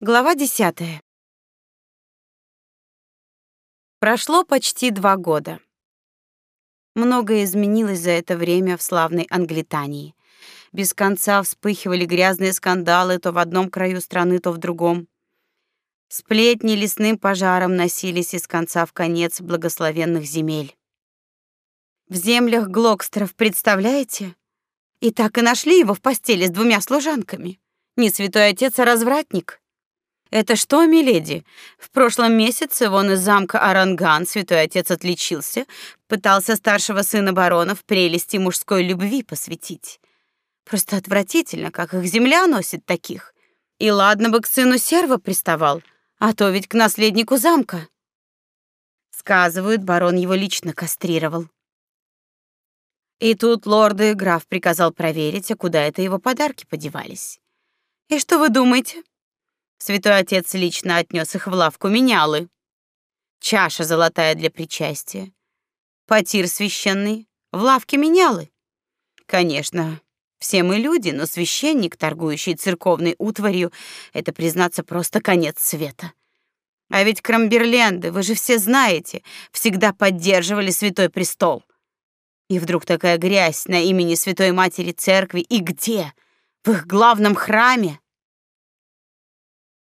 Глава десятая. Прошло почти два года. Многое изменилось за это время в славной Англитании. Без конца вспыхивали грязные скандалы то в одном краю страны, то в другом. Сплетни лесным пожаром носились из конца в конец благословенных земель. В землях Глокстеров, представляете? И так и нашли его в постели с двумя служанками. Не святой отец, а развратник. Это что, миледи? В прошлом месяце вон из замка Аранган святой отец отличился, пытался старшего сына барона в прелести мужской любви посвятить. Просто отвратительно, как их земля носит таких. И ладно бы к сыну серва приставал, а то ведь к наследнику замка. Сказывают, барон его лично кастрировал. И тут лорд и граф приказал проверить, а куда это его подарки подевались. И что вы думаете? Святой отец лично отнес их в лавку менялы. Чаша золотая для причастия. Потир священный в лавке менялы. Конечно, все мы люди, но священник, торгующий церковной утварью, это, признаться, просто конец света. А ведь Крамберленды, вы же все знаете, всегда поддерживали Святой Престол. И вдруг такая грязь на имени Святой Матери Церкви. И где? В их главном храме?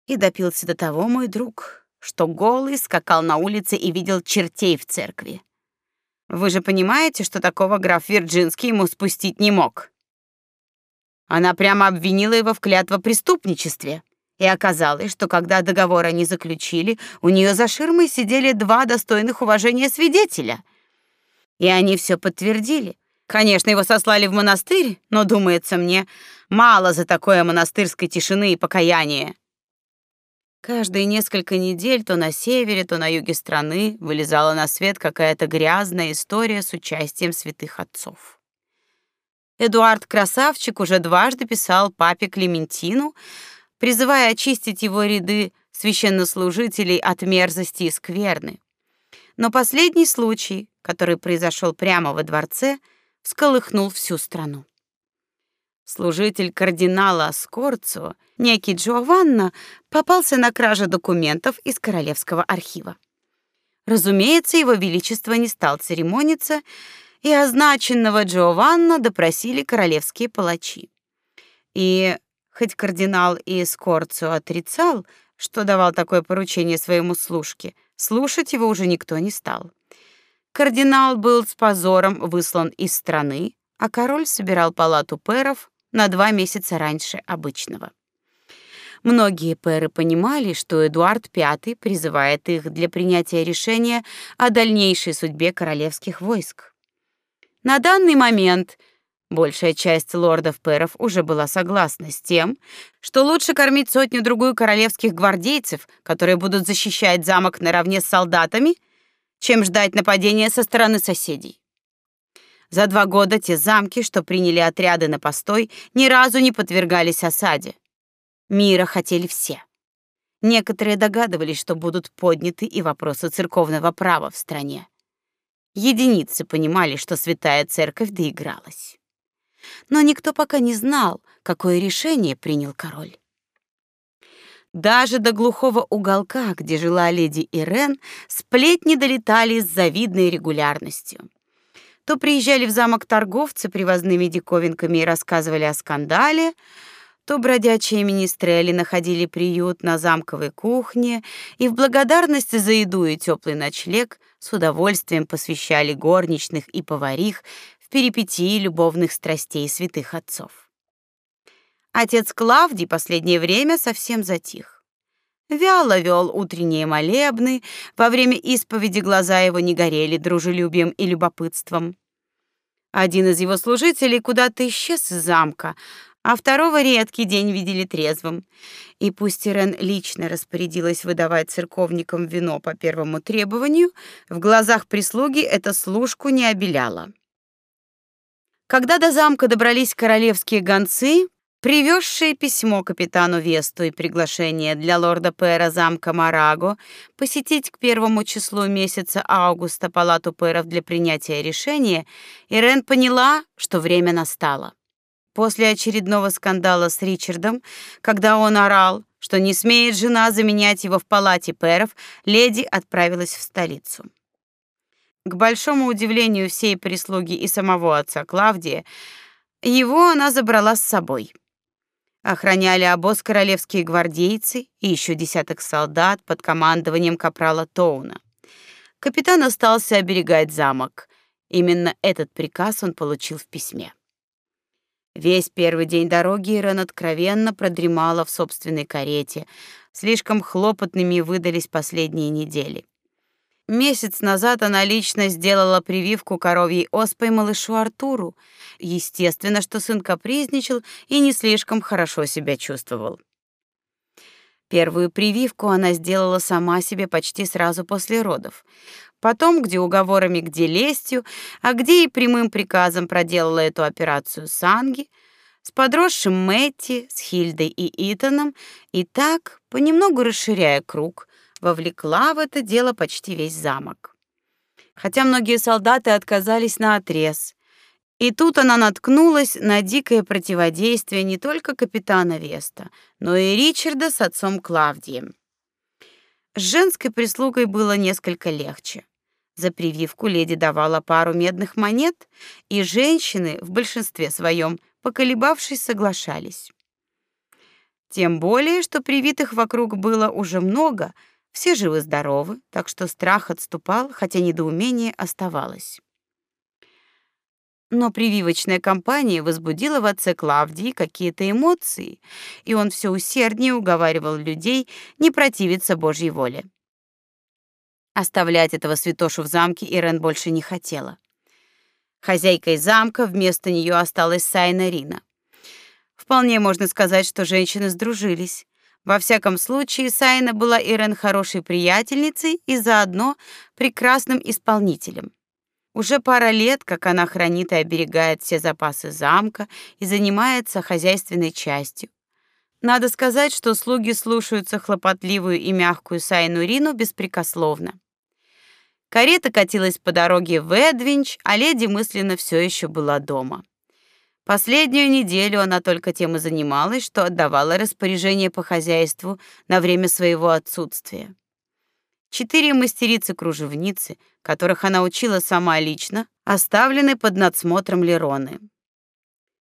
И допился до того мой друг, что голый скакал на улице и видел чертей в церкви. Вы же понимаете, что такого граф Вирджинский ему спустить не мог. Она прямо обвинила его в клятвопреступничестве. И оказалось, что когда договор они заключили, у нее за ширмой сидели два достойных уважения свидетеля. И они все подтвердили. Конечно, его сослали в монастырь, но, думается мне, мало за такое монастырской тишины и покаяния. Каждые несколько недель то на севере, то на юге страны вылезала на свет какая-то грязная история с участием святых отцов. Эдуард Красавчик уже дважды писал папе Клементину, призывая очистить его ряды священнослужителей от мерзости и скверны. Но последний случай, который произошел прямо во дворце, всколыхнул всю страну. Служитель кардинала Скорцо, некий Джованна, попался на краже документов из королевского архива. Разумеется, его величество не стал церемониться, и означенного Джованна допросили королевские палачи. И хоть кардинал и Скорцо отрицал, что давал такое поручение своему служке, слушать его уже никто не стал. Кардинал был с позором выслан из страны, а король собирал палату пэров на два месяца раньше обычного. Многие пэры понимали, что Эдуард V призывает их для принятия решения о дальнейшей судьбе королевских войск. На данный момент большая часть лордов-пэров уже была согласна с тем, что лучше кормить сотню-другую королевских гвардейцев, которые будут защищать замок наравне с солдатами, чем ждать нападения со стороны соседей. За два года те замки, что приняли отряды на постой, ни разу не подвергались осаде. Мира хотели все. Некоторые догадывались, что будут подняты и вопросы церковного права в стране. Единицы понимали, что святая церковь доигралась. Но никто пока не знал, какое решение принял король. Даже до глухого уголка, где жила леди Ирен, сплетни долетали с завидной регулярностью. То приезжали в замок торговцы привозными диковинками и рассказывали о скандале, то бродячие министрели находили приют на замковой кухне и в благодарность за еду и теплый ночлег с удовольствием посвящали горничных и поварих в перипетии любовных страстей святых отцов. Отец Клавдий последнее время совсем затих. Вяло вел утренние молебны, во время исповеди глаза его не горели дружелюбием и любопытством. Один из его служителей куда-то исчез из замка, а второго редкий день видели трезвым. И пусть Ирен лично распорядилась выдавать церковникам вино по первому требованию, в глазах прислуги эта служку не обеляло. Когда до замка добрались королевские гонцы, привезшие письмо капитану Весту и приглашение для лорда Пэра замка Мараго посетить к первому числу месяца августа палату пэров для принятия решения, Ирен поняла, что время настало. После очередного скандала с Ричардом, когда он орал, что не смеет жена заменять его в палате пэров, леди отправилась в столицу. К большому удивлению всей прислуги и самого отца Клавдия, его она забрала с собой. Охраняли обоз королевские гвардейцы и еще десяток солдат под командованием капрала Тоуна. Капитан остался оберегать замок. Именно этот приказ он получил в письме. Весь первый день дороги Ирен откровенно продремала в собственной карете. Слишком хлопотными выдались последние недели. Месяц назад она лично сделала прививку коровьей оспой малышу Артуру. Естественно, что сын капризничал и не слишком хорошо себя чувствовал. Первую прививку она сделала сама себе почти сразу после родов. Потом, где уговорами, где лестью, а где и прямым приказом проделала эту операцию Санги, с подросшим Мэтти, с Хильдой и Итаном, и так, понемногу расширяя круг, вовлекла в это дело почти весь замок. Хотя многие солдаты отказались на отрез, и тут она наткнулась на дикое противодействие не только капитана Веста, но и Ричарда с отцом Клавдием. С женской прислугой было несколько легче. За прививку леди давала пару медных монет, и женщины в большинстве своем, поколебавшись, соглашались. Тем более, что привитых вокруг было уже много, все живы-здоровы, так что страх отступал, хотя недоумение оставалось. Но прививочная кампания возбудила в отце Клавдии какие-то эмоции, и он все усерднее уговаривал людей не противиться Божьей воле. Оставлять этого святошу в замке Ирен больше не хотела. Хозяйкой замка вместо нее осталась Сайна Рина. Вполне можно сказать, что женщины сдружились. Во всяком случае, Сайна была Ирен хорошей приятельницей и заодно прекрасным исполнителем. Уже пара лет, как она хранит и оберегает все запасы замка и занимается хозяйственной частью. Надо сказать, что слуги слушаются хлопотливую и мягкую Сайну Рину беспрекословно. Карета катилась по дороге в Эдвинч, а леди мысленно все еще была дома. Последнюю неделю она только тем и занималась, что отдавала распоряжение по хозяйству на время своего отсутствия. Четыре мастерицы-кружевницы, которых она учила сама лично, оставлены под надсмотром Лероны.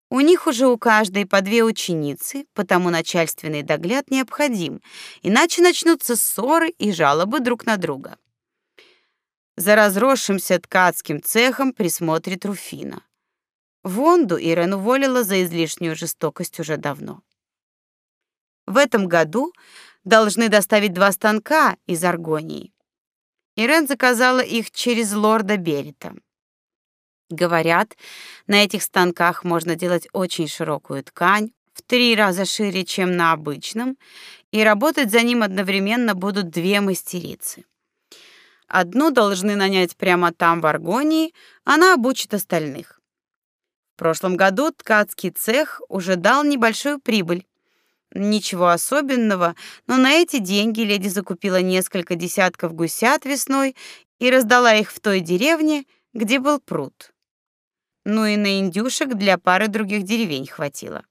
У них уже у каждой по две ученицы, потому начальственный догляд необходим, иначе начнутся ссоры и жалобы друг на друга. За разросшимся ткацким цехом присмотрит Руфина. Вонду Ирен уволила за излишнюю жестокость уже давно. В этом году должны доставить два станка из Аргонии. Ирен заказала их через лорда Берита. Говорят, на этих станках можно делать очень широкую ткань, в три раза шире, чем на обычном, и работать за ним одновременно будут две мастерицы. Одну должны нанять прямо там в Аргонии, она обучит остальных прошлом году ткацкий цех уже дал небольшую прибыль. Ничего особенного, но на эти деньги леди закупила несколько десятков гусят весной и раздала их в той деревне, где был пруд. Ну и на индюшек для пары других деревень хватило.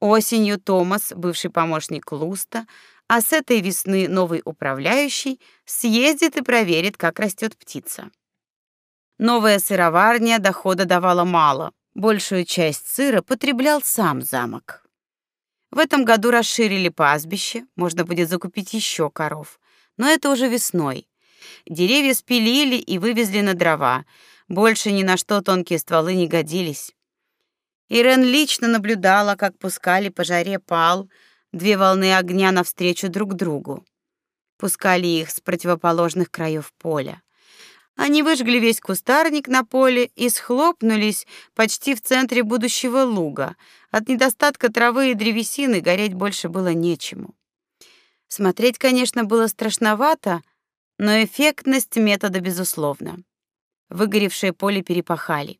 Осенью Томас, бывший помощник Луста, а с этой весны новый управляющий, съездит и проверит, как растет птица. Новая сыроварня дохода давала мало, Большую часть сыра потреблял сам замок. В этом году расширили пастбище, можно будет закупить еще коров. Но это уже весной. Деревья спилили и вывезли на дрова. Больше ни на что тонкие стволы не годились. Ирен лично наблюдала, как пускали по жаре пал, две волны огня навстречу друг другу. Пускали их с противоположных краев поля. Они выжгли весь кустарник на поле и схлопнулись почти в центре будущего луга. От недостатка травы и древесины гореть больше было нечему. Смотреть, конечно, было страшновато, но эффектность метода безусловна. Выгоревшее поле перепахали.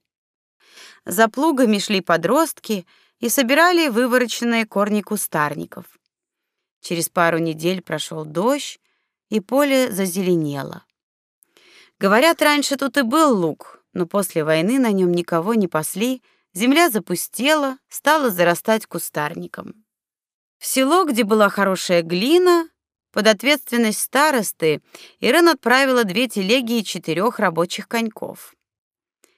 За плугами шли подростки и собирали вывороченные корни кустарников. Через пару недель прошел дождь, и поле зазеленело. Говорят, раньше тут и был луг, но после войны на нем никого не пасли, земля запустела, стала зарастать кустарником. В село, где была хорошая глина, под ответственность старосты Ирен отправила две телеги и четырех рабочих коньков.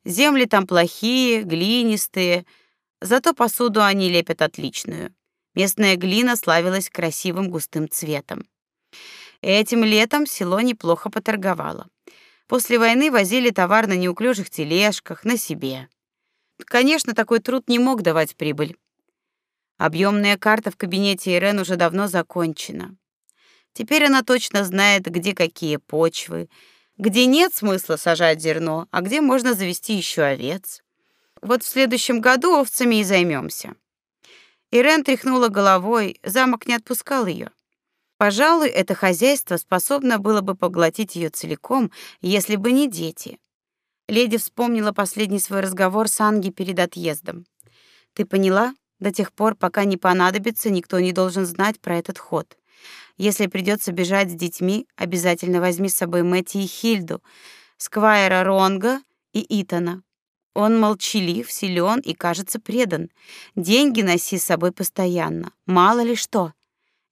Земли там плохие, глинистые, зато посуду они лепят отличную. Местная глина славилась красивым густым цветом. Этим летом село неплохо поторговало. После войны возили товар на неуклюжих тележках на себе. Конечно, такой труд не мог давать прибыль. Объемная карта в кабинете Ирен уже давно закончена. Теперь она точно знает, где какие почвы, где нет смысла сажать зерно, а где можно завести еще овец. Вот в следующем году овцами и займемся. Ирен тряхнула головой, замок не отпускал ее. Пожалуй, это хозяйство способно было бы поглотить ее целиком, если бы не дети. Леди вспомнила последний свой разговор с Анги перед отъездом. Ты поняла? До тех пор, пока не понадобится, никто не должен знать про этот ход. Если придется бежать с детьми, обязательно возьми с собой Мэти и Хильду, Сквайра Ронга и Итана. Он молчалив, силен и, кажется, предан. Деньги носи с собой постоянно. Мало ли что.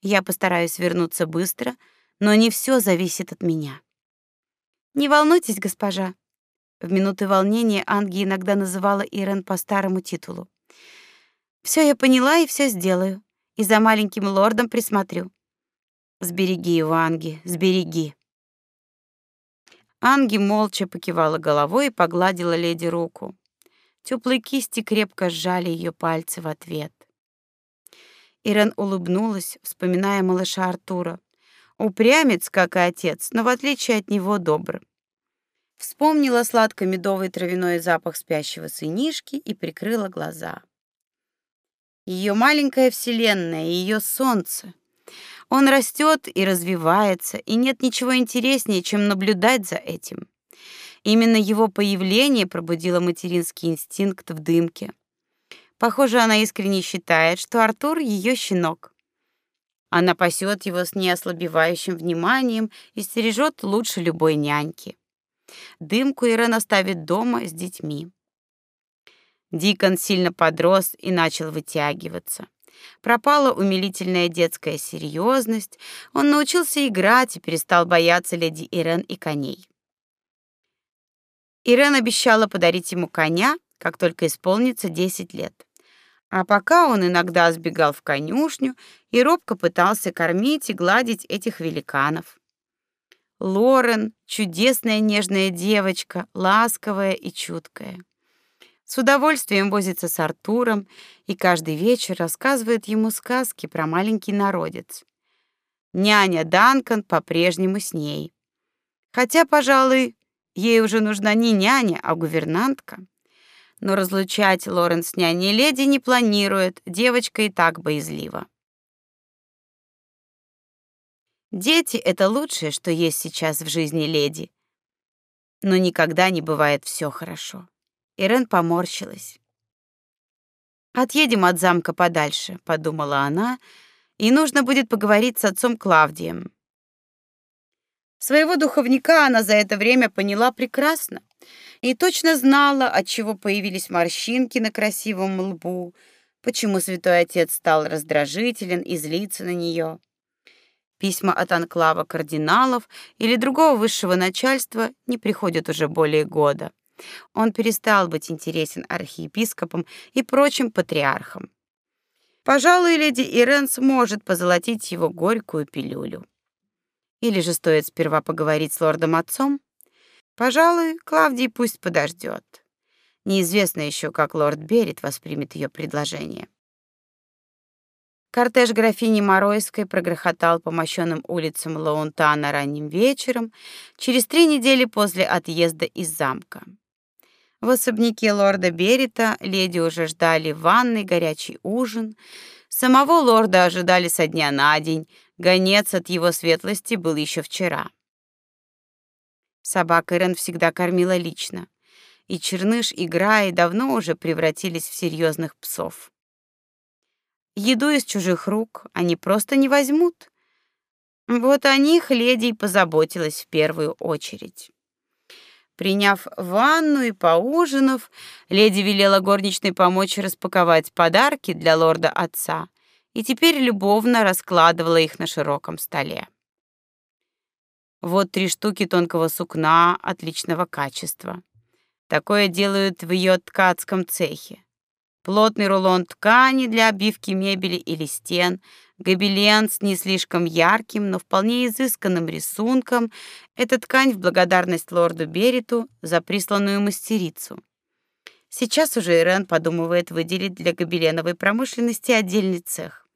Я постараюсь вернуться быстро, но не все зависит от меня. Не волнуйтесь, госпожа. В минуты волнения Анги иногда называла Ирен по старому титулу. Все я поняла и все сделаю. И за маленьким лордом присмотрю. Сбереги его, Анги, сбереги. Анги молча покивала головой и погладила леди руку. Теплые кисти крепко сжали ее пальцы в ответ. Ирен улыбнулась, вспоминая малыша Артура. Упрямец, как и отец, но в отличие от него добр. Вспомнила сладко-медовый травяной запах спящего сынишки и прикрыла глаза. Ее маленькая вселенная, ее солнце, он растет и развивается, и нет ничего интереснее, чем наблюдать за этим. Именно его появление пробудило материнский инстинкт в дымке. Похоже, она искренне считает, что Артур ее щенок. Она пасет его с неослабевающим вниманием и стережет лучше любой няньки. Дымку Ирен оставит дома с детьми. Дикон сильно подрос и начал вытягиваться. Пропала умилительная детская серьезность, он научился играть и перестал бояться леди Ирен и коней. Ирен обещала подарить ему коня, как только исполнится 10 лет. А пока он иногда сбегал в конюшню и робко пытался кормить и гладить этих великанов. Лорен чудесная нежная девочка, ласковая и чуткая. С удовольствием возится с Артуром и каждый вечер рассказывает ему сказки про маленький народец. Няня Данкан по-прежнему с ней. Хотя, пожалуй, ей уже нужна не няня, а гувернантка. Но разлучать Лорен с няней леди не планирует, девочка и так боязлива. Дети — это лучшее, что есть сейчас в жизни леди. Но никогда не бывает все хорошо. Ирен поморщилась. Отъедем от замка подальше, подумала она, и нужно будет поговорить с отцом Клавдием. Своего духовника она за это время поняла прекрасно и точно знала, от чего появились морщинки на красивом лбу, почему святой отец стал раздражителен и злится на нее. Письма от анклава кардиналов или другого высшего начальства не приходят уже более года. Он перестал быть интересен архиепископам и прочим патриархам. Пожалуй, леди Ирен сможет позолотить его горькую пилюлю. Или же стоит сперва поговорить с лордом-отцом? Пожалуй, Клавдий пусть подождет. Неизвестно еще, как лорд Берет воспримет ее предложение. Кортеж графини Моройской прогрохотал по мощенным улицам Лаунтана ранним вечером, через три недели после отъезда из замка. В особняке лорда Берита леди уже ждали ванной горячий ужин. Самого лорда ожидали со дня на день. Гонец от его светлости был еще вчера. Собак Ирен всегда кормила лично, и Черныш и Грай давно уже превратились в серьезных псов. Еду из чужих рук они просто не возьмут. Вот о них леди и позаботилась в первую очередь. Приняв ванну и поужинав, леди велела горничной помочь распаковать подарки для лорда отца и теперь любовно раскладывала их на широком столе. Вот три штуки тонкого сукна отличного качества. Такое делают в ее ткацком цехе. Плотный рулон ткани для обивки мебели или стен, гобелен с не слишком ярким, но вполне изысканным рисунком. Это ткань в благодарность лорду Бериту за присланную мастерицу. Сейчас уже Ирен подумывает выделить для гобеленовой промышленности отдельный цех.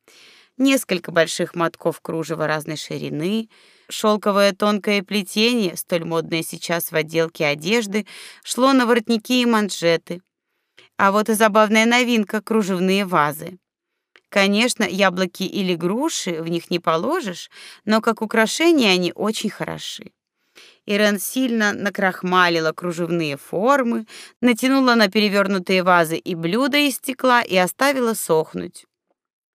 Несколько больших мотков кружева разной ширины, шелковое тонкое плетение, столь модное сейчас в отделке одежды, шло на воротники и манжеты. А вот и забавная новинка кружевные вазы. Конечно, яблоки или груши в них не положишь, но как украшения они очень хороши. Ирен сильно накрахмалила кружевные формы, натянула на перевернутые вазы и блюда из стекла и оставила сохнуть.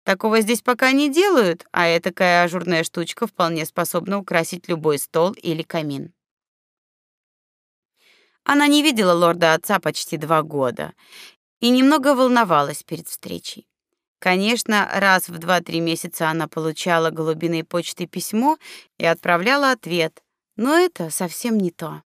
Такого здесь пока не делают, а этакая ажурная штучка вполне способна украсить любой стол или камин. Она не видела лорда отца почти два года и немного волновалась перед встречей. Конечно, раз в два-три месяца она получала голубиной почтой письмо и отправляла ответ, но это совсем не то.